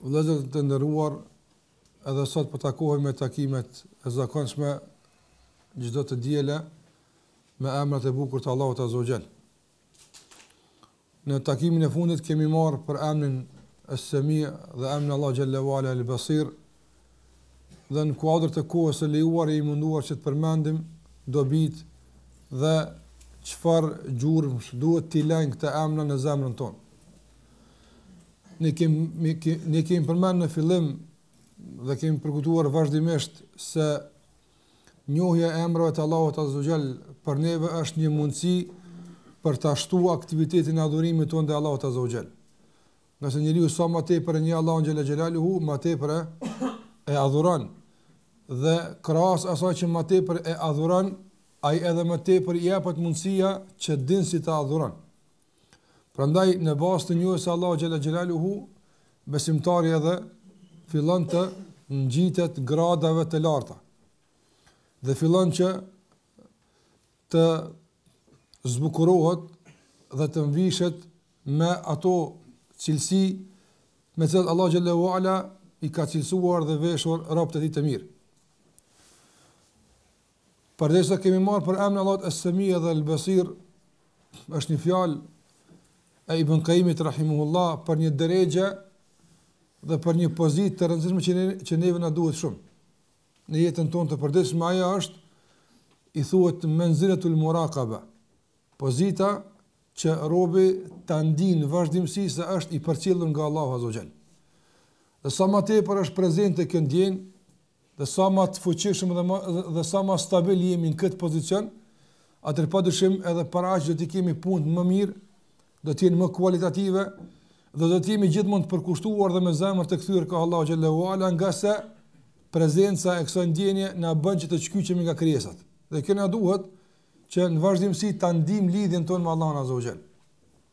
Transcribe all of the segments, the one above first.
Vëllezër të nderuar, edhe sot po takohemi me takimet e zakonshme çdo të diel me emrat e bukur të Allahut Azza wa Jall. Në takimin e fundit kemi marrë për emnin Es-Semi dhe emnin e Allahut Xhelle ue Ala El-Basir dhe në kuadër të kohës së lejuar jemi munduar që të përmendim dobitë dhe çfarë gjurmësh duhet t'i lënë këta emna në zemrën tonë. Ne kemi, kemi përmend në fillim dhe kemi përkujtuar vazhdimisht se Njohja e emrave të Allahut Azza wa Jall për neve është një mundësi për ta shtuar aktivitetin e adhurimit tonë ndaj Allahut Azza wa Jall. Ngase njeriu sa ma tepër e njeh Allahun Xhela Xhelaluhu, ma tepër e adhuron. Dhe krahas asaj që ma tepër e adhuron, ai edhe më tepër i jepet mundësia që din si ta adhuron. Prandaj në bazë të njohjes së Allahut xhalla xhelaluhu besimtari edhe fillon të ngjitet gradave të larta. Dhe fillon që të zbukurohet dhe të mvishet me ato cilësi me të cilat Allahu xhalla uala i ka cilësuar dhe veshur robët e tij të mirë. Përderisa kemi marrë për emrin e Allahut Es-Semi dhe El-Basir, është një fjalë e Ibn Qayyimit rahimahullah për një derexhe dhe për një pozitë të rëndësishme që ne që neve na duhet shumë. Në jetën tonë të përditshme ajo është i thuhet menzilatul muraqaba. Pozita që robi ta ndin vazhdimisht se është i përcjellur nga Allahu azza wa jall. Dhe sa ma tepër është prezente kjo ndjenjë, Dhe sa ma të fuqishëm dhe, ma, dhe, dhe sa ma stabil jemi në këtë pozicion, atëherë pa dyshim edhe para, do t'i kemi punët më mirë, do t'jenë më kualitative, dhe do t'jemi gjithmonë të përkushtuar dhe me zemër të kthyer kah Allahu Xhalla ue Ala, ngase prezenca e kësaj ndjenje na bën që të çkyçemi nga krijesat. Dhe kjo na duhet që në vazhdimësi ta ndijmë lidhjen tonë me Allahun Azza wa Jall.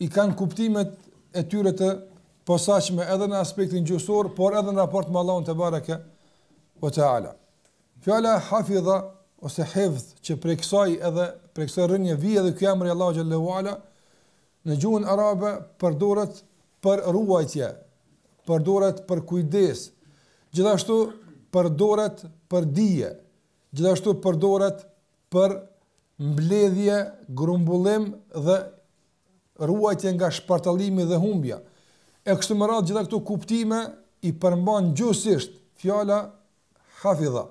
i kanë kuptimet e tyre të posaçme edhe në aspektin gjuhësor, por edhe në raport me Allahun tebareke ue teala. Fjala hafidha ose hifz që prej kësaj edhe prej kësaj rrënje vjen edhe ky emër i Allahut xhalla ue ala në gjuhën arabe përdoret për ruajtje, përdoret për kujdes. Gjithashtu përdoret për dije. Gjithashtu përdoret për mbledhje, grumbullim dhe ruajtje nga shpartallimi dhe humbja. E kështu me radhë gjitha këto kuptime i përmban gjuhësisht fjala hafidha,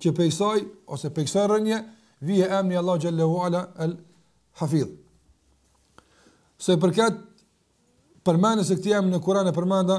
që pej saj ose pej saj rrënje, vjen emni Allah xhallahu ala el hafidh. Sa i përket përmendjes së këtij emni në Kur'an e përmenda,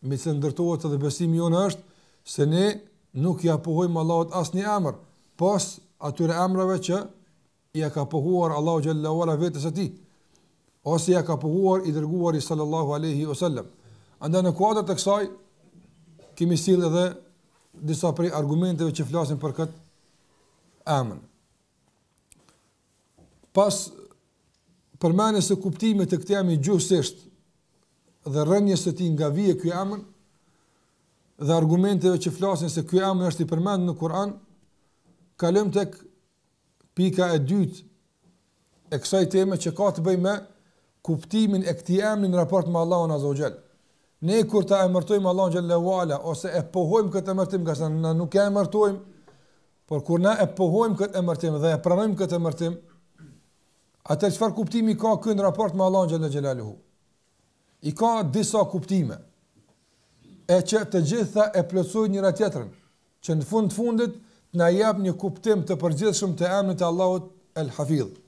mbi të cilën ndërtohet edhe besimi jonë është se ne nuk ia pohojmë Allahut asnjë emër pos atyre emrave që ia ka pohuar Allahu xhallahu ala vetes së tij ose ia ka pohuar i dërguari sallallahu alaihi wasallam. Andaj në kuadër të kësaj kemi sjellë edhe disa prej argumenteve që flasin për këtë emër. Pas përmendjes së kuptimit të këtij emri gjuhësisht dhe rrënjës së tij nga vjen ky emër dhe argumenteve që flasin se ky emër është i përmendur në Kur'an, kalojmë tek pika e dytë e kësaj teme që ka të bëjë me kuptimin e këtij emri në raport me Allahun Azza wa Jall. Ne kur të emërtojmë Allahun Xhallahu Ala ose e pohojmë këtë emërtim, ngase na nuk e emërtojmë, por kur na e pohojmë këtë emërtim dhe e pranojmë këtë emërtim, atëherë çfarë kuptimi ka ky në raport me Allahun Xhallahu Xhelaluhu? i ka disa kuptime, e që të gjitha e plotësojnë njëra tjetrën, që në fund të fundit të na jap një kuptim të përgjithshëm të emrit të Allahut El Hafidh.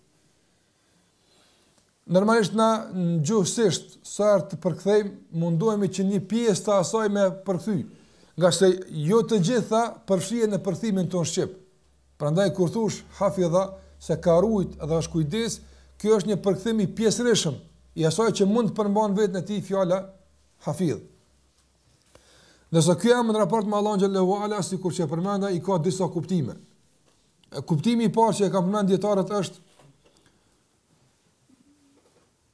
Normalisht na gjuhësisht, sa herë të përkthejmë, mundohemi që një pjesë të asaj me përkthy, ngase jo të gjitha përfshien në përkthimin tonë shqip. Prandaj kur thosh hafidha se ka rujt dhe është kujdes, ky është një përkthim i pjesërishëm i asaj që mund të përmban në veten e tij fjala hafidh. Ndërsa ky emër në raport me Allahun xhallahu ala sikur që e përmenda i ka disa kuptime. Kuptimi i parë që e kanë përmend dietarët është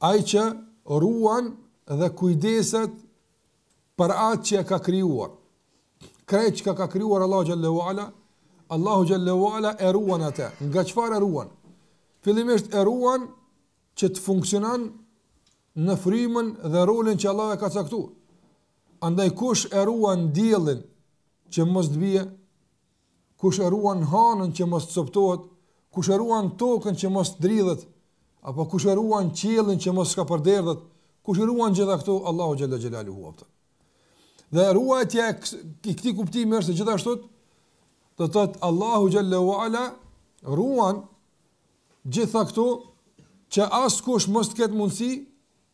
ai që ruan dhe kujdeset për atë që e ka krijuar. Krejt çka ka krijuar Allahu xhallahu ala, Allahu xhallahu ala e ruan atë. Nga çfarë e ruan? Fillimisht e ruan që të funksionon në frymën dhe rolin që Allahu e ka caktuar. Andaj kush e ruan diellin që mos të bie, kush e ruan hanën që mos të copëtohet, kush e ruan tokën që mos të dridhet, apo kush e ruan qiellin që mos shkapërderdhet, kush e ruan gjitha këto, Allahu xhelle xhelaluhu vetëm. Dhe ruajtja e këtij kuptimi është gjithashtu, do të thotë Allahu xhallahu ala ruan gjitha këto që askush mos të ketë mundësi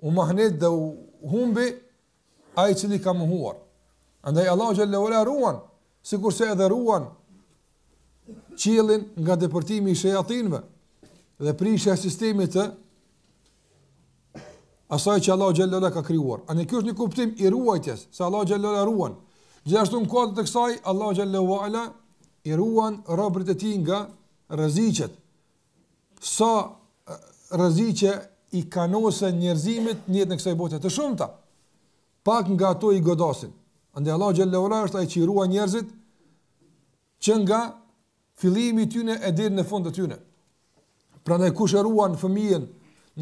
u mahnit dhe u humbi ai i cili ka mohuar. Andaj Allahu xhallahu ala ruan, sikurse edhe ruan qiellin nga depërtimi i shejatinve dhe prishja e sistemit të asaj që Allahu xhallahu ala ka krijuar. Andaj ky është një kuptim i ruajtjes, se Allahu xhallahu ala ruan. Gjithashtu në kuadër të kësaj Allahu xhallahu ala i ruan robërit e tij nga rreziqet, sa rreziqe i kanosen njerëzimit në jetën e kësaj bote, të shumta. Pak nga ato i godasin. Andaj Allahu xhallahu ala është ai që ruan njerëzit që nga fillimi i tyre e deri në fund të tyre. Prandaj kush e ruan fëmijën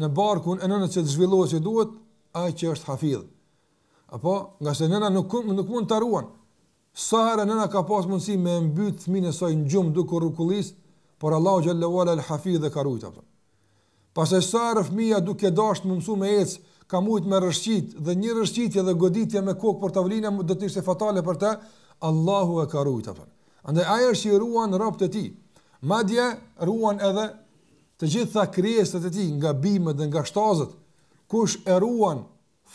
në barkun e nënës që të zhvillohet si duhet, ai që është hafidh. Apo, nga se nëna nuk nuk mund ta ruan. Sa herë nëna ka pas mundësi me e mbyt fëmin e saj në gjum duke u rrukullis, por Allahu xhalla u ala el hafidh e ka rujt atë. Pastaj sa herë fëmija duke dashtë me mësu me ec, ka mujt me rrëshqit dhe një rrëshqitje dhe goditje me kokë për tavolinë do të ishte fatale për të, Allahu e ka rujt atë. Andaj ai është që i ruan robt e tij. Madje ruan edhe të gjitha krijesat e tij nga bimët dhe nga shtazët. Kush e ruan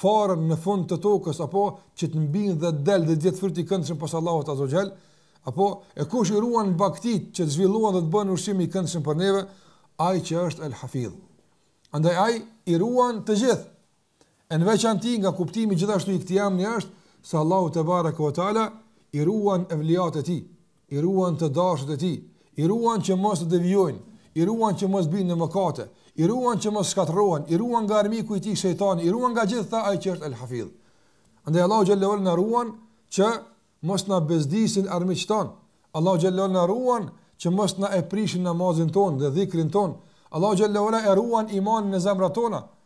farën në fund të tokës apo që të mbijnë dhe të del dhe të jetë fryt i këndshëm pos Allahut azza wa jall apo e kush i ruan baktit që të zhvillohen dhe të bëhen ushqim i këndshëm për neve ai që është el hafidh andaj ai i ruan të gjithë e në veçanti nga kuptimi gjithashtu i këtij emri është se Allahu te baraka wa taala i ruan evliat e tij i ruan të dashët e tij, i ruan që mos të devijojnë, i ruan që mos bijnë në mëkate, i ruan që mos shkatërrohen, i ruan nga armiku i tyre shejtani, i ruan nga gjitha ai që është El Hafidh. Andaj Allahu xhallahu ala na ruan që mos na bezdisin armiqtë tonë. Allahu xhallahu ala na ruan që mos na e prishin namazin tonë dhe dhikrin tonë. Allahu xhallahu ala e ruan imanin në zemrat tona.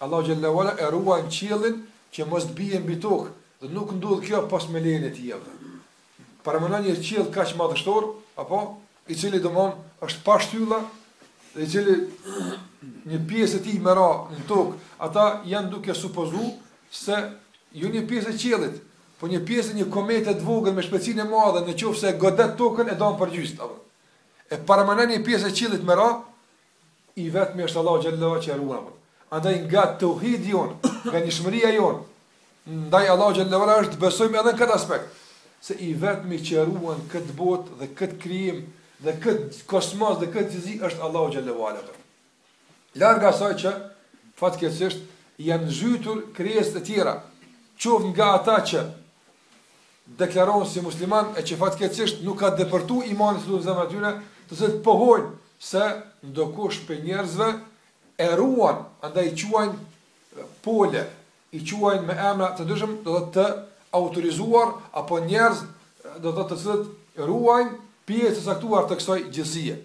Allahu xhalla uala e ruan qiellin që mos të bie mbi tokë dhe nuk ndodh kjo pos me lejen e tij apo. Paramendo një qiell kaq madhështor, apo i cili domon është pa shtylla dhe i cili një pjesë e tij me ra në tokë, ata janë duke supozu se jo jo një pjesë e qiellit, po një pjesë e një komete të vogël me shpejtësinë e madhe në qoftë se godet tokën e dan për gjysmë apo. E paramendo një pjesë e qiellit me ra, I vetmi është Allahu xhallahu ala që e ruan apo. Andaj nga tauhidi jon, nga njëshmëria jon, ndaj Allahu xhallahu ala është të besojmë edhe në këtë aspekt se i vetmi që ruan këtë botë dhe këtë krijim dhe këtë kosmos dhe këtë gjithësi është Allahu xhallahu ala. Larg asaj që fatkeqësisht janë zhytur krijesat e tjera, qoftë nga ata që deklaron si musliman e që fatkeqësisht nuk ka depërtu imani në zemrat e tyre, të cilët pohojnë se ndokush prej njerëzve e ruan, andaj i quajnë pole, i quajnë me emra të ndryshëm, do thotë të autorizuar apo njerëz do thotë të cilët ruajnë pjesë të caktuar të kësaj gjithësie.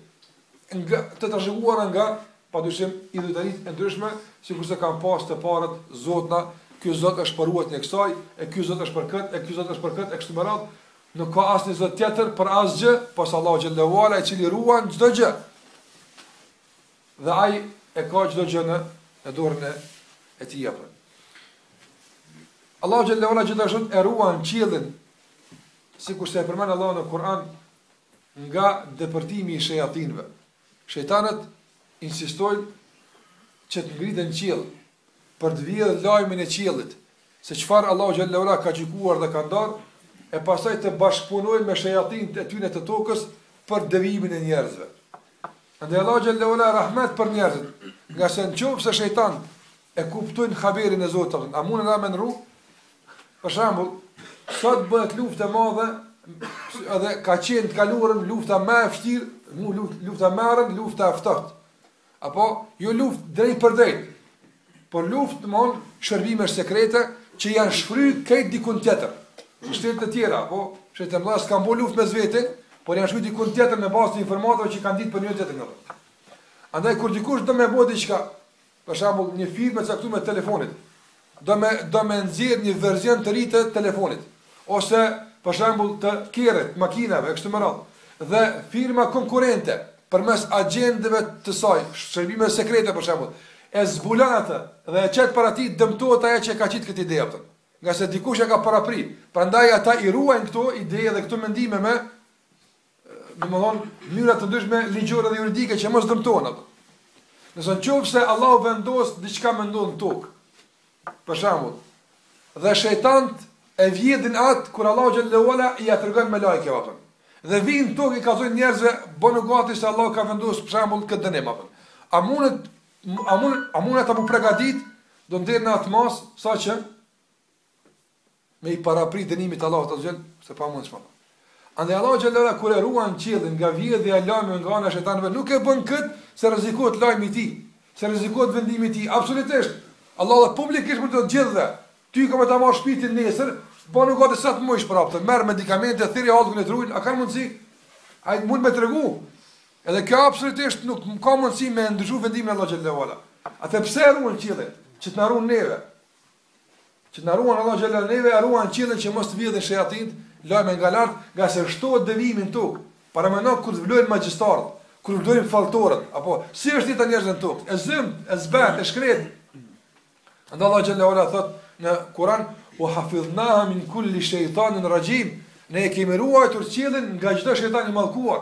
Nga të trashëguara nga padyshim idhujtaritë e ndryshme, sikurse kanë pas të parët zotna, ky zot është për ruajtjen e kësaj, e ky zot është për këtë, e ky zot është për këtë e kështu me radhë, nuk ka asnjë zot tjetër për asgjë, pos Allahu xhelle ve ala i cili ruan çdo gjë. Dhe ai e ka çdo gjë në në dorën e e tij apo. Allahu xhelle ve ala gjithashtu e ruan qiellin, sikurse e përmend Allahu në Kur'an, nga depërtimi i shejatinëve. Shejtanët insistojnë që të ngriten në qiell, për të vjedhë lajmin e qiellit, se çfarë Allahu xhelle ve ala ka gjykuar dhe ka ndarë, e pastaj të bashkëpunojnë me shejatinët e tyne të tokës për devijimin e njerëzve. Andaj Allahu xhelle ve ala rahmet për njerëzit, ngase në qoftë se shejtanët e kuptojnë haberin e Zotit, a munden na me ndrru? Për shembull, sot bëhet luftë e madhe, edhe ka qenë të kaluarën lufta më e vështirë, mu luftë lufta më e lufta e ftohtë. Apo jo luftë drejtpërdrejt, por luftë të mund shërbime sekrete që janë shfry këtë dikun tjetër. Në shtete të tjera, apo shtetet e mëdha s'kanë bërë luftë mes veti, por janë shfry dikun tjetër në bazë të informatave që kanë ditë për njëri-tjetrin. Andaj kur dikush do me bë diçka, Për shembull, një firmë e caktuar e telefonit do me do me nxjerrë një version të ri të telefonit ose për shembull të kerrit, makinave e kështu me radhë. Dhe firma konkurrente përmes agjentëve të saj, shërbimeve sekrete për shembull, e zbulon atë dhe e qet para tij, dëmtohet ajo që e ka qitë këtë ide atë. Ngase dikush e ka parapri. Prandaj ata i ruajnë këto ide dhe këto mendime me domethënë mënyra të ndryshme ligjore dhe juridike që mos dëmtohen ato. Nëse në qoftë se Allahu vendos diçka me ndodh në tokë, për shembull, dhe shejtanët e vjedhin atë kur Allahu xhelle ve ala ia tregon melaikeve, apo. dhe vijnë në tokë i kallzojnë njerëzve, bënu gati se Allahu ka vendos për shembull këtë dënim, apo. a mundet, a mundet, a mundet të m'u pregatit, do thotë deri në atë masë, sa që, me i paraprit dënimit të Allahut azze ve xhel, s'e ka mundësinë. Andaj Allahu xhelle ve ala kur e ruan qiellin nga vjedhja e lajmeve nga ana e shejtanëve, nuk e bën kët se rrezikohet lajmi i tij, se rrezikohet vendimi i tij, absolutisht. Allahu dhe publikisht për të gjithëve. Ty kam me ta marr shpirtin nesër, bënu gati sa të mujsh prapë, merr medikamente, thirrje hallkun e të rujnë, a kanë mundësi? Ai mund me tregu. Edhe kjo absolutisht nuk ka mundësi me ndryshu vendimin e Allahut xhelle ve ala. Atëherë pse ruan qiellin, që të na ruan neve. Që të na ruan Allahu xhelle ve ala neve, e ruan qiellin që mos të vjedhin shejatinët lajme nga lart, ngase shtohet devijimi në tokë. Paramendo kur të vlojnë magjistarët, kur vlojnë falltorët, apo si është jeta e njerëzve në tokë? E zymtë, e zbehtë, e shkretë. Andaj Allahu xhelle ve ala thotë në Kur'an, "Wa hafidhnaha min kulli shaytanin rajim." Ne e kemi ruajtur qiellin nga çdo shejtan i mallkuar.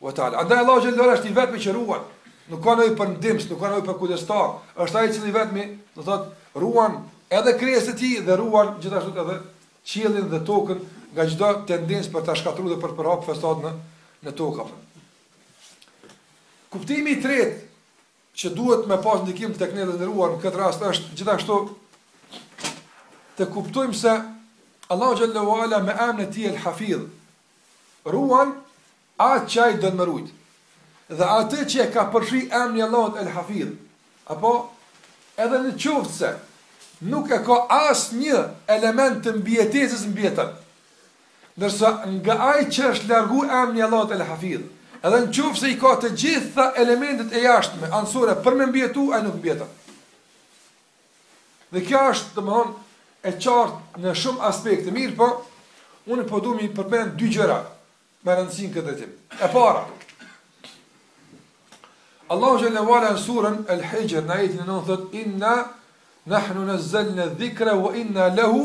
Ve teala, andaj Allahu xhelle ve ala është i vetmi që ruan. Nuk ka nevojë për ndihmë, nuk ka nevojë për përkujdestar. Është ai i cili vetmi, do të thotë, ruan edhe krijesat e tij dhe ruan gjithashtu edhe qiellin dhe tokën nga çdo tendencë për ta shkatërruar dhe për të përhapur fesat në në tokë. Kuptimi i tretë që duhet me pas ndikim tek ne të ndëruar në këtë rast është gjithashtu të kuptojmë se Allahu xhelle ve ala me emrin e tij El Hafidh ruan atë që ai don me rujt. Dhe atë që e ka përfshi emri i Allahut El Hafidh, apo, edhe në qoftë se nuk e ka asnjë element të mbijetesës mbijeton. Ndërsa nga ai që është largu emri i Allahut El Hafidh, edhe në qoftë se i ka të gjitha elementet e jashtme anësore për me mbijetu, ai nuk mbijeton. Dhe kjo është, domethënë, e qartë në shumë aspekte, mirëpo unë po du m'i përmend dy gjëra me rëndësi në këtë drejtim. E para, Allahu xhelle ve ala në surën El Hixhr, në ajetin e nëntë, thotë, inna, nahnu nezzelna dhikre, wa inna lehu,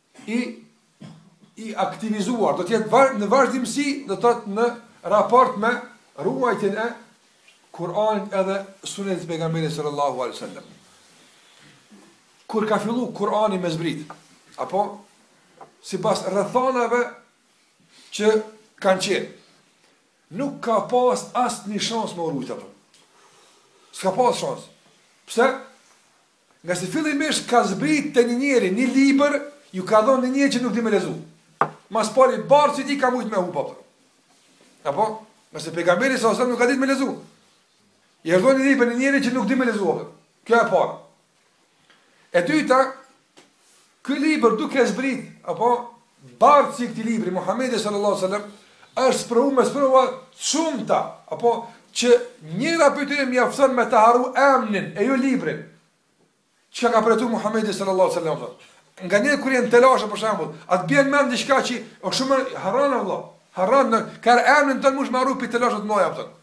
i i aktivizuar, do të jetë në vazhdimësi, do të thotë në raport me ruajtjen e Kur'anit edhe Sunetit të Pejgamberit sallallahu alaihi wasallam. Kur ka filluar Kur'ani me zbrit, apo sipas rrethanave që kanë qenë, nuk ka pas asnjë shans me u rujt, apo. S'ka pas shans. Pse? Ngase fillimisht ka zbrit te një njeri, një libër iu ka dhënë një njeri që s' di me lexu. Ma s'pari bartësi ka mujt me hup. Apo, ngase pejgamberi s.a.v.s. nuk ka ditë me lexu. I është dhon një libër një njeri që nuk di me lexu. Kjo e parë. E dyta, Ky libër duke zbrit, apo, bartësi i këtij libri, Muhamedi sallallahu alejhi ve sellem, është sprovu me sprova të shumta, apo, që njëra prej tyre mjafton me ta harru emnin, e jo librin, çka ka përjetu Muhamedi sallallahu alejhi ve sellem, domethënë. Nganjëherë kur je në telashe për shembull, a të bjen n'mend diçka që është shumë harron o vëlla, harron, edhe emnin tënd mush me harru prej telasheve të mëdha, domethënë.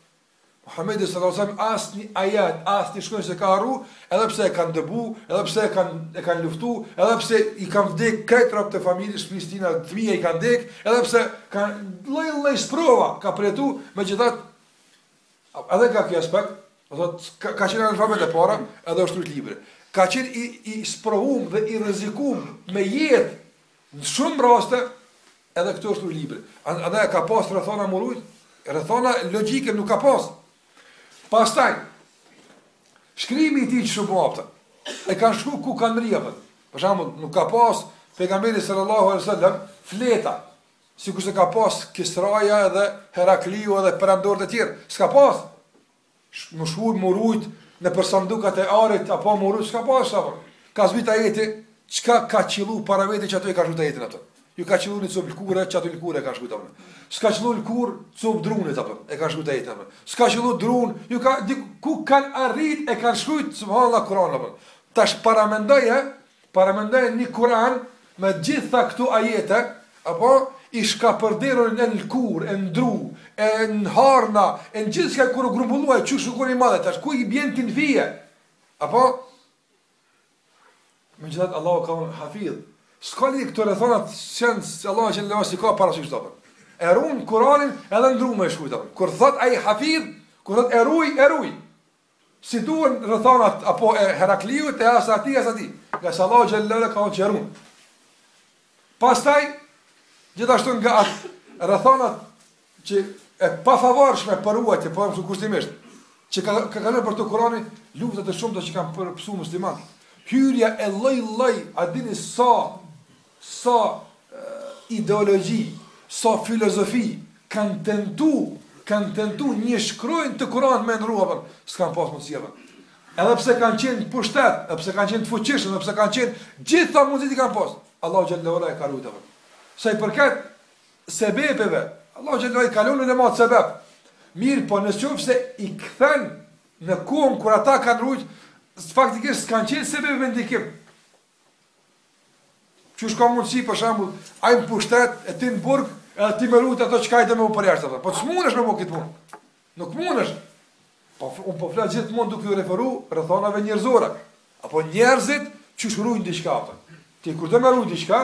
Muhamedi sallallahu alaihi wasallam asnjë ajet, asnjë shkronjë se ka harru, edhe pse e kanë dëbu, edhe pse e kanë e kanë luftu, edhe pse i kanë vdek krejt rob të familjes i kanë, fëmija i kanë vdek, edhe pse kanë lloj lloj sprova ka përjetu, megjithatë edhe nga ky aspekt, do thotë ka, ka qenë analfabet e para, edhe është rujt libri. Ka qenë i i sprovum dhe i rrezikum me jetë Në shumë raste edhe këto është rujt libri. Andaj a ka pas rrethana m'u rujt? Rrethana logjike nuk ka pas. Pastaj shkrimi i tij në shumë hapa. E kanë shkru ku kanë mrri apo. Për shembull, nuk ka pas pejgamberi sallallahu alaihi wasallam fleta. Sikur se ka pas Kisraja edhe Herakliu edhe perandorët e tjerë. S'ka pas. Me shkru me rujt nëpër sandukat e arit apo me rujt, s'ka pas apo. Ka zbrit ajeti çka ka qëllu para vete në ato e ka shkruar ajetin ato. Ju ka qëllu një copë lëkure, në atë lëkure e ka shkruar apo. S'ka qëllu lëkur copë drunit apo. E ka shkruar ajetin apo. S'ka qëllu drun, ju ka ku kanë arri e kanë shkrujt subhanallahu Kur'an apo. Tash para mendoj Paramendoje një Kur'an me gjitha këto ajete, apo, i shkapërderur e në lëkurë, e në dru, e në harna, e në gjithçka kur u grumbullu e qysh nuk hup i madh e tash, ku i bjen ti në fije? Apo? Megjithatë Allahu ka thënë Hafidh, s'ka lidhje këto rrethanat që janë se Allahu xhallahu s'i ka parasysh ato. E ruan Kur'anin edhe në dru me shkrujt apo. Kur thot ai Hafidh, kur thot e ruj, e run. S'i duhen rrethanat apo e Herakliut e as atij as atij, ngase Allahu xhallahu ala ka thënë që e run. Pastaj gjithashtu nga ato rrethanat që janë të pafavorshme për ruajtje, po ashtu kushtimisht, që ka ka kanë për të Kur'anin, luftat e shumta që kanë pësu muslimanët. Hyrja e lloj lloj, a dini sa Sa ideologji, sa filozofi kanë tentu, kanë tentu një shkronjë të Kuranit me ndrru apo, s'kanë pas mundësi apo. Edhe pse kanë qenë pushtet, edhe pse kanë qenë të fuqishëm, edhe pse kanë qenë gjitha mundësit i kanë pas. Allahu xhallahu ala e ka rujt. Sa i përket sebepeve, Allahu xhallahu i ka lënë ulemat sebep. Mirë, po në qoftë se i kthen në kohën kur ata kanë rujt, faktikisht s'kanë qenë sebepe me ndikim. Qysh ka mundësi për shembull, ai n'pushtet e ti në burg, edhe ti me rujt ato çka ai do me e përjashtu ato. Po s'mundesh me bo këtë punë? Nuk mundesh. Po un po flas gjithmonë duke u referu rrethanave njerëzore. Apo njerëzit qysh rujnë diçka ato. Ti kur do me rujt diçka,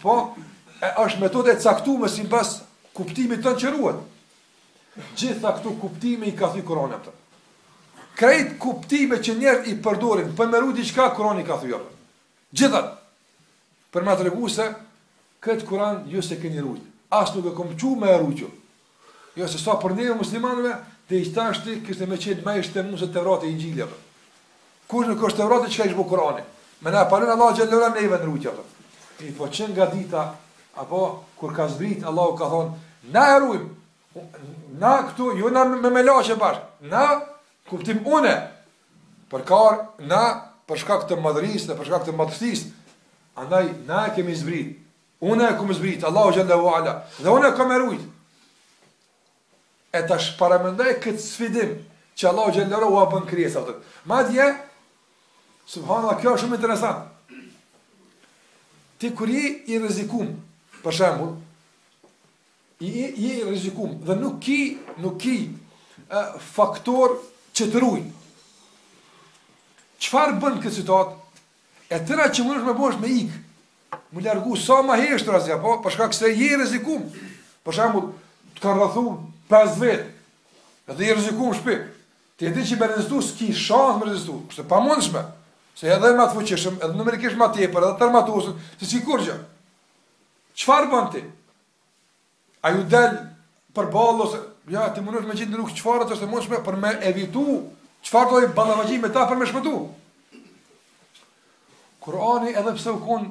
po është metoda e caktume sipas kuptimit tonë që ruhet. Gjitha këto kuptime i ka thy Kurani ato. Krejt kuptime që njerëzit i përdorin për me ru diçka Kurani ka thy ato. Gjitha për me tregu se këtë Kur'an ju s'e keni rujt. As nuk e kom çu me e rujt ju. Jo se sa për neve muslimanëve, deri qetashti kish me qenë ma i shtremun se Tevrati, Inxhili. Kush nuk është Tevrati çka ish bo Kurani. Me na pa lon Allahu xhallahu ala neve n'rujtje thot. Mi po që nga dita apo kur ka zbrit Allahu ka thon na e rujm. Na këtu ju na me me lashë bash. N'kuptim unë. Për kar na për shkak të madhërisë dhe për shkak të madhësisë. Andaj na e kemi zbrit. Unë e kam zbrit Allahu xhallahu ala dhe unë e kam rujt. E tash paramendoje këtë sfidim që Allahu xhallahu ua bën krijesave. Madje subhanallahu kjo është shumë interesant. Ti kur je i rrezikum, për shembull, i i i rrezikum dhe nuk ki, nuk ki e, faktor që të ruaj. Çfarë bën këtë situatë? E tëra që mundesh me bo është me ik, mu largu sa ma heshturazi, apo, për shkak se je i rrezikum. Për shembull, të kanë rrethu 5 vetë. Edhe je i rrezikum n'shpi. Ti e di që me rezistu s'ki shans me rezistu, është e pamundshme. Se edhe më të fuqishëm, edhe numerikisht më tepër, edhe t'armatosun, ti s'ki kurgja. Çfarë bën ti? A ju del përballë ose ja ti mundohesh me gjetë rrugë çfarë të është e mundshme për me evitu çfarëdo lloj ballafaqim me ta për me shpëtu. Kurani edhe pse u kon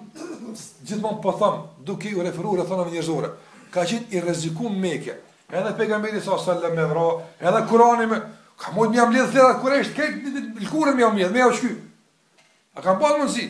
gjithmonë po thom, duke u referuar thonë me njerëzore, ka qenë i rrezikuar në Mekë. Edhe pejgamberi sa sallallahu alaihi wasallam, edhe Kurani me ka mund më amlidh thera kur është këtë lkurën më amlidh, më aushky. A ka pas mundsi?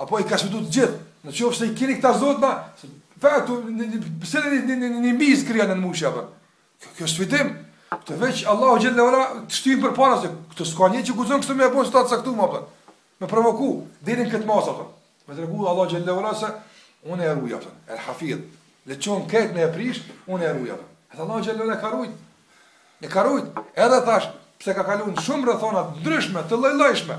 Apo i ka sfidu të gjithë. Në qofë se i kini këta zotë ma, për ato, pëse në një, një, një mizë krijone, një mushicë apo. Kjo, kjo sfidim, të veç Allahu xhelle ve ala, ta shtin përpara, se këtë s'ka një që guxon kështu me e bojnë statë sa këtu ma për. Me provoku, deri n'këtë masë apo. Me tregu Allahu xhelle ve ala se, unë e ruj apo, el hafidh, le qonë ketë me e prish, unë e ruj apo. Edhe Allahu xhelle ve ala e ka rujt, e ka rujt, edhe thash, pse ka kalu në shumë rrethana t'ndryshme, të llojllojshme,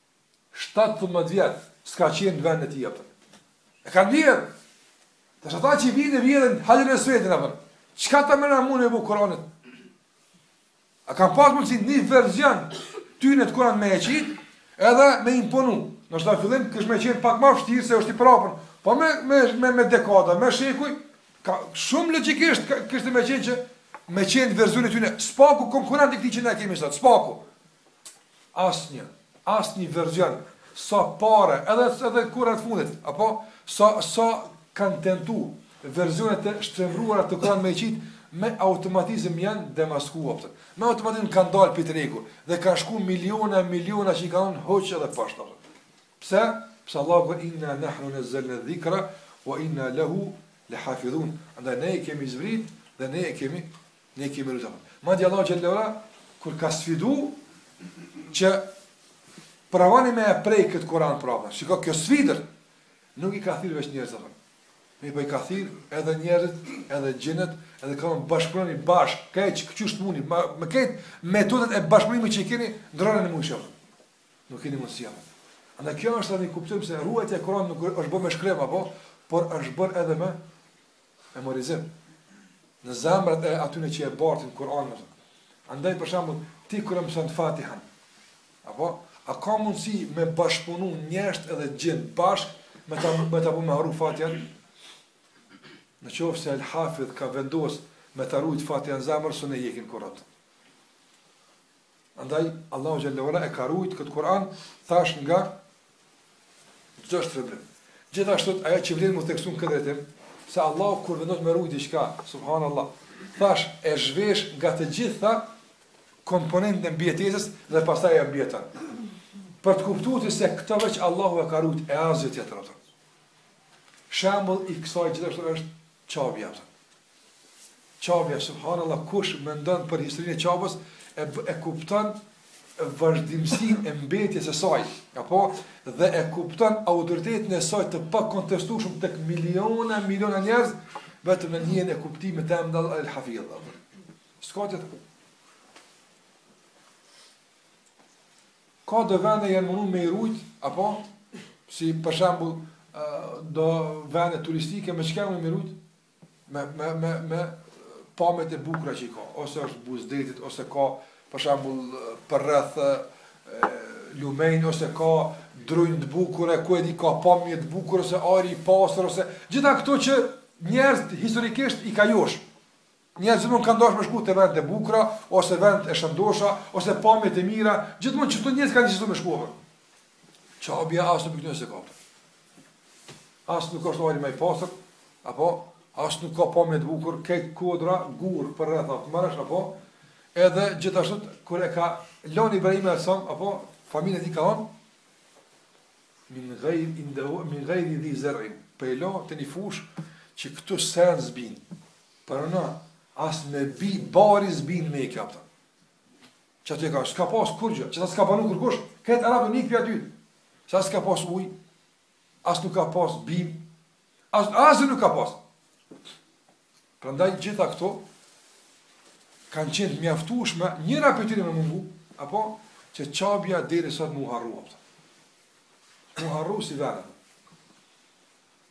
Shtatëmbëdhjetë vjet s'ka qenë në vend të tij apo. E kanë vjedh. Tash ata që vijnë e vjedhin Haxherul Esvedin apo. Çka ta mëna mund me i bo Kur'anit? A kanë pas mundësi një version t'tyne të kuran me e qitë, edhe me imponu. Ndoshta n'fillim, kish me qenë pak ma vështirë se është i përhapun. Po me, me, me, me dekada, me shekuj, ka, shumë logikisht kish me qenë që me qenë verzioni tyne s'paku konkurent i këti që ne kemi sot, s'paku. Asnjë, asnjë version s'ka pa re, edhe edhe kohën e fundit, apo sa sa kanë tentu versione të shtrembëruara të Kur'anit me qit me automatizëm janë demaskuar. Me automatizëm kanë dalë prej tregu dhe kanë shku miliona e miliona që i kanë hargju edhe bosh. Pse? Pse Allahu po: inna nahnu nezzelna dhikra, ue inna lehu le hafidhun. Andaj ne e kemi zbrit dhe ne e kemi Ne kemi rujtje për. Madje Allahu xhelle ue ala kur ka sfidu që provoni me e prek këtë Kur'an prapë. Shiko kjo sfidë nuk i ka thirrë veç njerëzit. Mirëpo i ka thirrë edhe njerëzit, edhe xhinët, edhe ka thënë bashkëpunoni bashkë, keq, kështu qysh muni, ma, me krejt metodat e bashkëpunimit që i keni, ndrrojeni në mundshi. Nuk keni mundësi apo. Andaj kjo është tani kuptojmë se ruajtja e Kur'anit nuk është bërë me shkrim apo, por është bërë edhe me Memorizim në zemrat e atyre që e bartin Kur'anin atë. Andaj për shembull, ti kur e mëson Fatihën, apo a ka mundësi me bashkëpunu njerëz edhe xhin bashk me ta me ta bë me harru Fatihën? Në qoftë se El Hafidh ka vendos me ta rujt Fatihën n'zemër, s'un e hjekin kurrë. Andaj Allahu xhelle ue ala e ka ruajt këtë Kur'an thash nga çdo shtrembërim. Gjithashtu ajo që vlen me theksu në këtë drejtim, se Allahu kur vendos me ruajt diçka, subhanallahu, thash e zhvesh nga të gjitha komponentët e mbijetesës dhe pastaj e mbijeton. Për të kuptuar se këtë veç Allahu e ka ruajt e asgjë tjetër atë. Shembull i kësaj gjithashtu është Çabja atë. Çabja subhanallahu kush mendon për historinë e Çabës e e kupton vazhdimësinë e mbetjes së saj, apo dhe e kupton autoritetin e saj të pakontestueshëm tek miliona e miliona njerëz vetëm nën hijen e kuptimit të emrit t'Allahut el Hafidh. Skoti Ka do vende janë mundu me i rujt, apo, si për shembull do vende turistike, me çka mundu me i rujt? Me, me, me, me pamet e bukura që i ka, ose është buzë detit, ose ka, për shembull përreth lumenj, ose ka drunj të bukur, ku e di ka pamje të bukur, ose ajri i pastër, ose gjitha këto që njerëzit historikisht i ka josh. Njerëzit gjithmonë kanë dashur me shku te vendet e bukura ose vendet e shëndosha ose pamjet e mira, gjithmonë çdo njerëz kanë insistuar me shku aty. Çabia asnjë prej këtyne s'e ka atë. As nuk është ajri më i pastër, apo as nuk ka pamje të bukur, krejt kodra, gurë përreth atë marrësh apo edhe gjithashtu kur e ka lënë Ibrahim alejhi selam apo familjen, i ka thon min ghayr indahu min ghayr dhi zar'in, po i lë te ni fush që këtu sen s'bin. Po, as me bi bari s'bin me kapta. Që aty ka, s'ka pas kurgjë, që aty s'ka banu kërkush, këta arabë kanë ik pi aty. Sa s'ka pas ujë, as nuk ka pas bim, as, as nuk ka pas. Prandaj gjitha këto, kanë qenë mjaftueshme, njëra prej tyre me mungu, apo që Qabja deri sot mu harru, apëta. Mu harru si ven.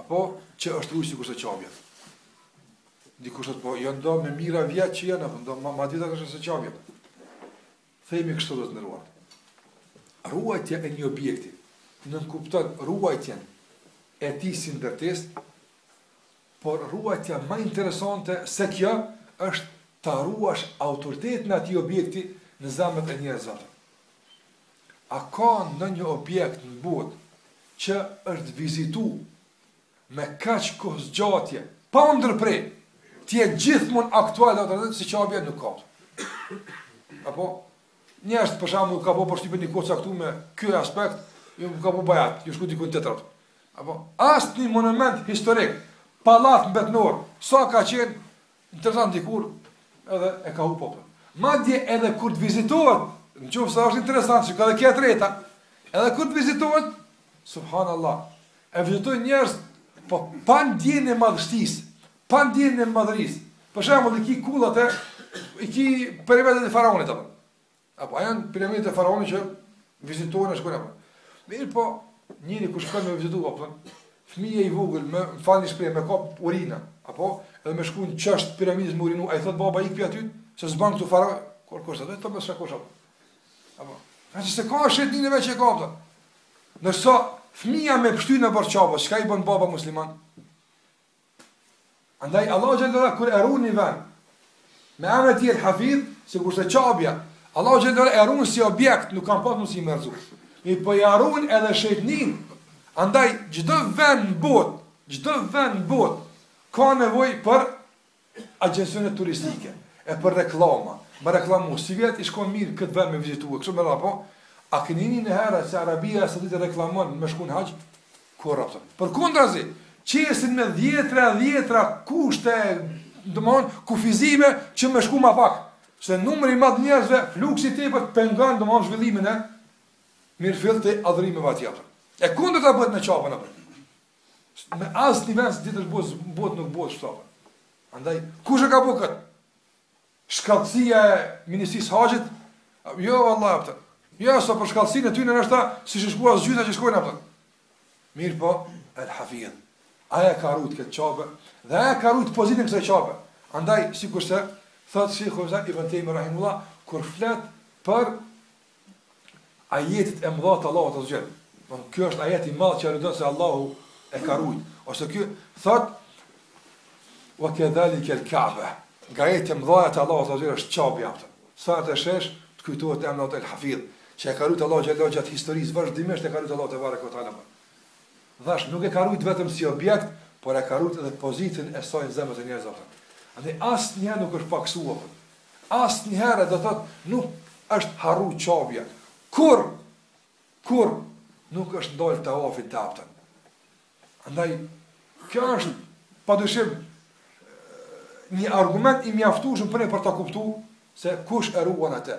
Apo që është rujt sikurse Qabja. Dikush thotë po janë do me mija vjet që janë, apo ndoshta ma e vjetër është se Qabja. Themi kështu do të ndërua. Ruajtja e një objekti nënkupton ruajtjen e tij si ndërtesë, por ruajtja ma interesante se kjo është ta ruash autoritetin e atij objekti në zemrat e njerëzve. A ka ndonjë objekt në botë që është vizitu me kaq kohëzgjatje pa u ndërpre, të jetë gjithmonë aktual autoritet si Qabja nuk ka. Apo njerëz për shembull ka bo përshtypje një kohë caktuar nji objekt, ju ka bo bajat, ju shku diku tjetër. Apo as një monument historik, pallat mbretnor, sa ka qenë Interesant dikur edhe e ka hup, apo. Madje edhe kur të vizitohet, në qoftë se është interesant, çka edhe kjo e treta, edhe kur të vizitohet, subhanallah, e vizitojnë njerëz, po pa ndjenjë e madhështisë, pa ndjenjë e madhërisë, për shembull i ki kullat e, i ki piramidat e faraonit, apo. Apo a janë piramidat e faraonit që vizitohen e shkojnë? Mirëpo, njeri kur shkon me vizitu, apo fëmija i vogël me fal në shprehje, me kap urina, apo edhe me shku në qosh të piramidës me urinu, a i thot baba ik pi aty, se s'ban këtu fare, kurrkun se do të mos shkosh. Apo, në që se ka shqet din veç, e kapta, nëse fëmija me pështy në oborr Qabes, çka i bën baba musliman? Andaj Allahu xhel-le ve ala kur e ruan një vend me emrin e tij El Hafidh, sikurse Qabja, Allahu xhel-le ve ala e ruan si objekt, nuk kanë pas mundësi me rrëzu. Mirëpo ja ruan edhe shejtninë. Andaj çdo vend në botë, çdo vend në botë ka nevojë për agjencione turistike e për reklama. Me reklamu, sivjet ishalla shkoni mirë këtë vend me vizitu, kështu me radhë apo, a keni ni një herë se Arabia Saudite reklamon me shku n'haxh? Kurrë, apo. Përkundrazi, qesin me dhjetra e dhjetra kushte, domthon, kufizime që me shku ma pak, se numri i madh i njerëzve, fluksi i tepërt pengon domthon zhvillimin e mirëfilltë të adhurimeve atje apo. E kundërta bëhet me Qaben apo. Me asnjë vend të dytë në botë nuk bëhet kështu apo. Andaj kush e ka bo kët? Shkathtësia e ministrisë Haxhit, jo vallah apo. Jo sa për shkathtësinë e tyre nashta, s'ishin shku as gjysa që shkojnë apo. Mirëpo, El Hafidh. Ai e ka rujt këtë Qabe, dhe ai ja ka rujt pozitën kësaj Qabe. Andaj, sikurse thotë shejhu jonë Ibn Tejmije Rahimullah, kur flet për ajetet e mëdha të Allahut azza wa jall. Don ky është ajet i madh që aludon se Allahu e ka rujt. Ose ky thot wa kadhalika al-Ka'ba. Nga ajetet e mëdha të Allahut azza wa jall është Qabja apo. Sa ta shesh të kujtohet emri i Al-Hafiz, që e ka rujt Allahu xhallahu gjatë historisë, vazhdimisht e ka rujt Allahu tebareke ve teala. Thash nuk e ka rujt vetëm si objekt, por e ka rujt edhe pozitën e saj në zemrat e njerëzve. Andaj asnjëherë nuk është paksuar. Asnjëherë do thotë nuk është harru Qabja, kurr, kurr nuk është ndalë tavafi aty apo. Andaj kjo është padyshim një argument i mjaftueshëm për ne për ta kuptuar se kush e ruan atë.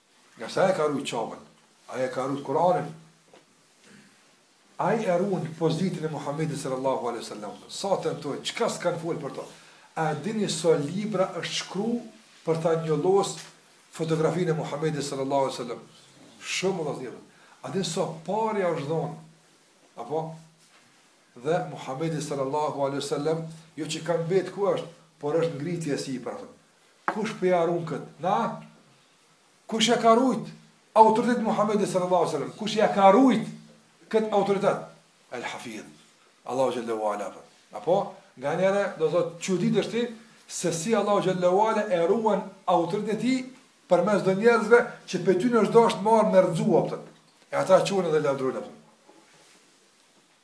Ngase e ka rujt Qabën, ai e ka rujt Kur'anin. Ai e ruan pozitën e Muhamedit sallallahu alaihi wasallam. Sa tentojnë, çka s'kan fol për to. A e dini sa e sa libra është shkru për ta njollos fotografinë e Muhamedit sallallahu alaihi wasallam? Shumë vëllazër. A dini sa e sa pare është dhon? Apo dhe Muhamedi sallallahu alaihi wasallam jo që ka mbet ku është, por është ngritje e sipër. Kush po ja ruan kët? Na Kush e ka rujt autoritetin e Muhammedit sallallahu alaihi wasallam? Kush ja ka rujt kët autoritet? El Hafidh. Allahu xhallahu ala. Apo nganjëherë do thot çuditesh ti se si Allahu xhallahu ala e ruan autoritetin e tij përmes do njerëzve që për ty nashta është dashtë me marrë me rrëzu apo. E ata çohen dhe lavdërojnë apo.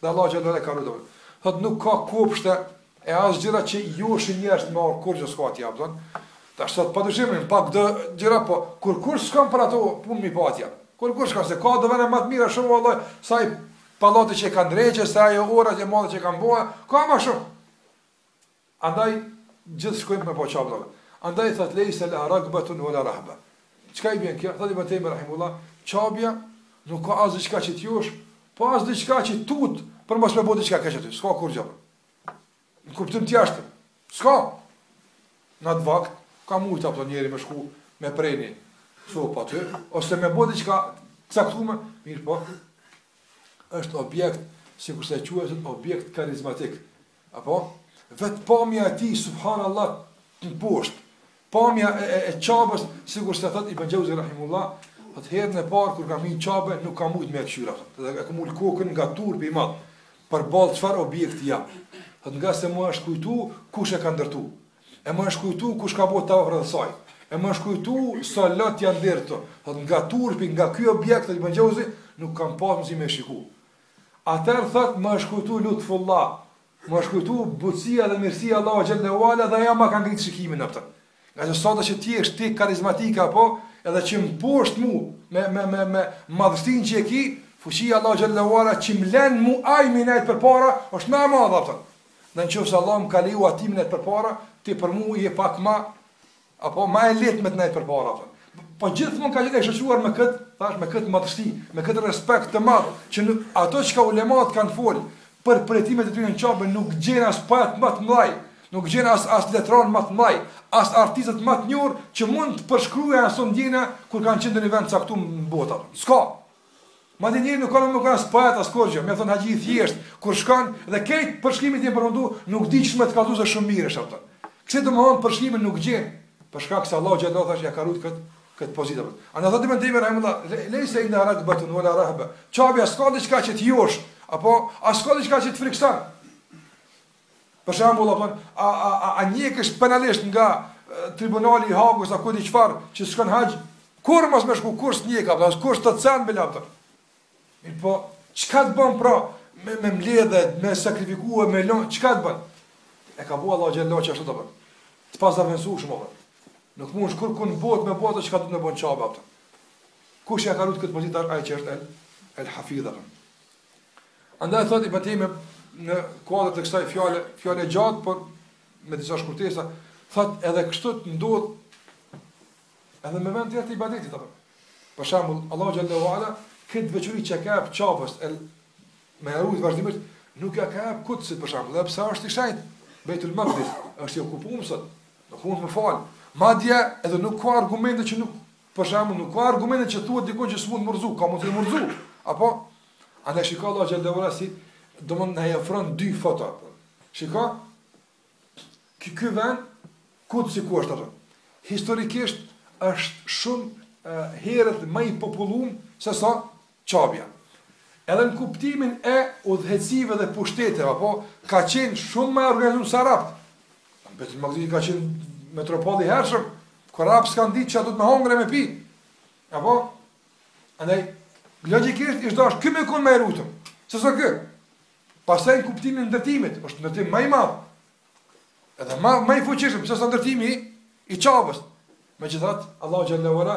Dhe Allahu xhallahu ala e ka ruajtur. Thotë nuk ka kopshte e as gjëra që joshin njerëzit ma kurgjo s'ka atje, apo thon. Tash sot padyshim ka pak do gjëra po kurkush s'shkon për ato punë me i pa atje. Kurkush s'shkon se ka do vende më të mira shumë vallah sa ai pallati që kanë ndreqë, sa ajo ora e madhe që kanë bo, ka më shumë. Andaj gjithë shkojmë me pa Qaben. Andaj thotë lejse la ragbatun wala rahba. Çka i bën kjo? Thotë Ibn Tejmije rahimullah, Qabja nuk ka as diçka që të josh, po as diçka që të tut për mos me bo diçka keq aty. S'ka kurgjë. Në kuptim të jashtëm. S'ka. Në atë vakt, ka mujtë apo njeri me shku me pre ni copë apo aty, ose me bo diçka të caktume, mirëpo, është objekt, sikurse e quajnë, objekt karizmatik, Apo, vetë pamja e tij, subhanallah, të mposht, pamja e, e, e Qabes, sikurse thot Ibn Xheuzi rahimullah, thot herën e parë kur kam hi në Qabe, nuk kam mujtë me e kqyr, thot, dhe e kam ullë kokën nga turpi i madh, përballë çfarë objekti jam, thot ngase më është kujtu, kush e ka ndërtu, e më është kujtu, kush ka bo tavaf rreth saj, e më është kujtu, sa lot janë derdh aty, thot nga turpi, nga ky objekt, thot Ibn Xheuzi, nuk kam pasë mundësi me shiku, Atëherë thotë më është kujtu Lutfullah, më është kujtu butësia dhe mirësia e Allahut xhelle ve ala dhe ajo ma ka ngrit shikimin apo. Ngaqë sado që ti je ti karizmatike apo edhe që mposht mu me me me me madhështinë që e ki, fuqia e Allahut xhelle ve ala që më len mu ai me nejt përpara është më e madhe apo. Dhe nëse Allahu më ka lejuar ty me nejt përpara, ti për mua je pak më Apo ma e lehtë me të nejtë përpara, tha. Po gjithmonë ka qenë e shoqëruar me këtë, thash, me këtë madhështi, me këtë respekt të madh, që në ato çka ulemat kanë folë, për përjetimet e tyre në Qabe, nuk gjen as poetë më të mëdhaj, nuk gjen as, as letrarë më të mëdhaj, as artistët më të njohur, që mund të përshkruajnë aso ndjenja, kur kanë qenë në ndonjë vend të caktum në botë, s'ka. Madje njeri nuk ka më nuk as poet as kurgjë, me thonë haxhi i thjesht, kur shkon dhe krejt përshkrimet janë përfundu, nuk di ç'me të kallëzu shumë mirë është atë. Se do me thonë përshkrime nuk gjen, për shkak se Allahu xhelle ve ala thash ja ka rrit kët kët pozitë. Andaj thotë Ibn Tejmije rahimullah, lejse indeha ragbatun wala rahba. Qabja as ka diçka që të josh, apo as ka diçka që të frikson. Për shembull, apo a a a, a njekesh penalisht nga tribunali i Hagës apo di çfarë që shkon haxh, kur mos me shku kush s'të njek apo as kush s'të cen me lavdë. Mirëpo, çka të bën pra me me mbledhë, me sakrifikue, me lon, çka të bën? E ka bo Allahu xhelle ve ala që ashtu të bën. Të pazëvendësueshme apo. Nuk mund kurkund në botë me bo çka do të më bën Qabja apo. Kush ja ka rujt këtë pozitë ai që është el el hafidh apo. Andaj thotë Ibn Tejmije në kuadrë të kësaj fjale, fjalë e gjatë, por me disa shkurtesa, thotë edhe kështu ndodh, edhe me vende tjera të ibadetit, apo. Për shembull, Allahu xhelle ve ala, këtë veçori që ia ka jep Qabes, el, me e rujtë vazhdimisht, nuk ia ka jep Kudsit për shembull, edhe pse është i shejtë, Bejtul Makdis, është i okupum sot, nuk mund me u falë. Madje, edhe nuk ka argumente që nuk Për shembull, nuk ka argumente që thuhet dikund që s'mund m'u rrëzu, ka, mund m'u rrëzu. Apo andaj shikoj Allahu xhelle ve ala si domethënë na ofron dy foto. Shikoj. Ky ky vend Kudsi ku është atë. Historikisht është shumë herët më i popullum se sa Qabja. Edhe në kuptimin e udhëheqësive dhe pushteteve, apo, ka qenë shumë më e organizuar se arabët. Në Bejtul Makdisi ka qenë metropol i hershëm, ku arabët s'kanë ditë çfarë domethënë me hongër e me pi. Apo, andaj, logikisht ishte dashtë kjo me konë më e rujtme, se s'ke. Pastaj në kuptimin e ndërtimit, është ndërtim më i madhë, edhe më, më i fuqishëm, sesa ndërtimi i Qabes. Megjithatë, Allahu xhelle ve ala,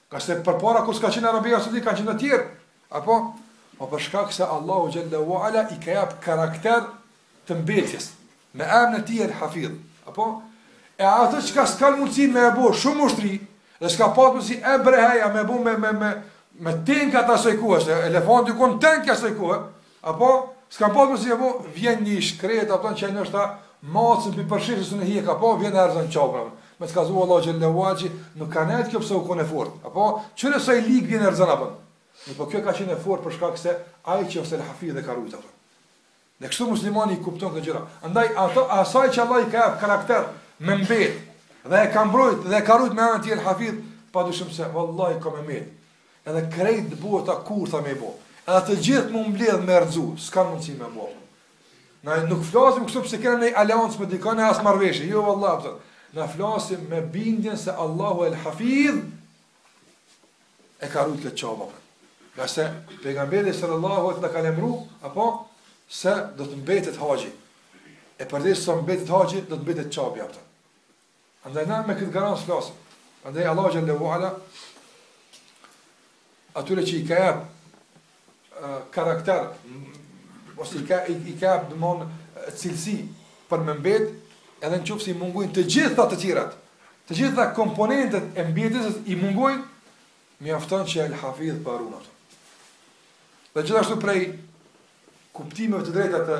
Ngase përpara kur s'ka qenë Arabia Saudite kanë qenë të tjerë. Apo? Po për shkak se Allahu xhelle ve ala i ka jap karakter të mbetjes me emrin e tij El Hafidh. Apo? E atë çka s'kanë mundësi me e bo shumë ushtri, dhe s'ka patë mundësi Ebreheja me bo me, me, me, me tenka të asoj kohë, se elefanti u konë tenka asoj kohë, Apo, s'ka pas mundësi me bo, vjen një i shkretë, apo thonë që ndoshta ta macën për përshifës unë hjek, apo, vjen e rrëzon Qaben, me të kallzu Allahu xhelle ve ala që nuk ka nejtë kjo pse u konë e fortë, apo, kqyre sa i lig vjen e rrëzon, apo, mirëpo kjo ka qenë e fortë për shkak se ai që është El Hafidh e ka rujtë, apo. Në kështu muslimani i kupton këto gjëra. Andaj ato asaj që Allahu i ka jap karakter me mbet dhe e ka mbrojt dhe e ka rujt me anë të El Hafidh, padyshim se vallahi ka me mbet. Edhe krejt bota kurtha me bo. Edhe të gjithë m'u mbledh me rrëzu, s'ka mundësi me bo. Na nuk flasim kështu pse kena një aleancë me dikon e asë marrëveshje, jo vallahi, po. Na flasim me bindjen se Allahu El Hafidh e ka rujt këtë Qabe. Ngase pejgamberi salallahu alejhi ve selem na ka lajmëru, apo se do të mbetet haki. E përderisa mbetet haki, do të mbetet Qabja. Pëtër. Andaj na me këtë garancë flasim. Andaj Allahu xhelle ve ala atyre që i ka jap karakter ose i ka i ka jap domethënë cilësi për me mbet, edhe në qoftë se i mungojnë të gjitha të tjerat. Të gjitha komponentët e mbetjes i mungojnë, mjafton që El Hafidh po run ato. Dhe gjithashtu prej kuptimeve të drejta të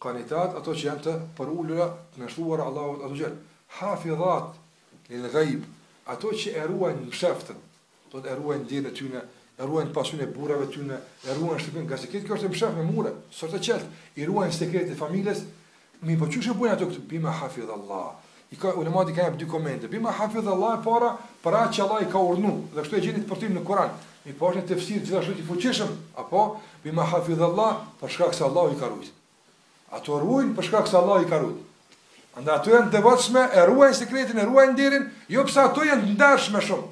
Kanitat, ato që janë të përulura, të nënshtruara Allahut azze ve xhel. Hafidhat lil gajb, ato që e ruajnë msheftën, domethënë e ruajnë nderin e tyne, e ruajnë pasuninë e burrave të tyne, e ruajnë shtëpinë, ngase këtë kjo është e msheft me mure, s'o e çelt, i ruajnë sekretet e familjes, mirëpo qysh e bojnë ato këtë, bima hafidh Allah, I ka ulemat i kanë jap dy komente. Bima hafidh Allah e para, për atë që Allahu i ka urdhnu, dhe kështu e gjeni të përkthyme në Kur'an. Mirëpo është një tefsir gjithashtu i fuqishëm, apo bima hafidh Allah, për shkak se Allahu i ka rujt. Ato ruajnë për shkak se Allahu i ka rujt. Andaj ato janë të devotshme, e ruajnë sekretin, e ruajnë nderin, jo pse ato janë të ndershme shumë.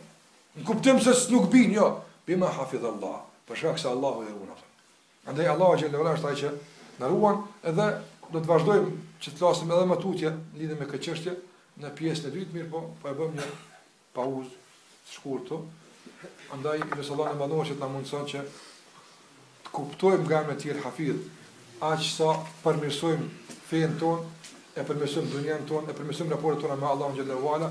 Në kuptim se nuk bin, jo. Bima hafidh Allah, për shkak se Allahu i ruan ato. Andaj Allahu xhel-le ue ala është ai që na ruan dhe do të vazhdojmë që të flasim edhe më tutje lidhur me këtë çështje në pjesën e dytë, mirë po, po e bëjmë një pauzë të shkurtë. Andaj lusim Allahun e madhëruar të na mundson që të kuptojmë emrin e tij El-Hafidh, aq sa përmirësojmë fenë tonë, e përmirësojmë dynjanë tonë, e përmirësojmë raportet tona me Allahun xhel-le ue ala,